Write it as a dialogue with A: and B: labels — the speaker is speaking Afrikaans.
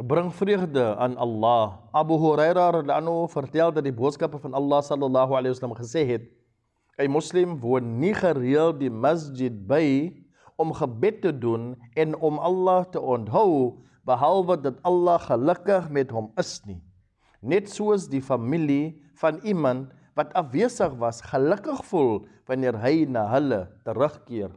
A: Bring vreugde aan Allah. Abu Huraira anhu vertel dat die boodskapper van Allah sallallahu alaihi wasallam gesê het: 'n Moslim woon nie gereeld die masjid by om gebed te doen en om Allah te onthou behalwe dat Allah gelukkig met hom is nie. Net soos die familie van iemand wat afwesig was gelukkig voel wanneer hy na hulle terugkeer.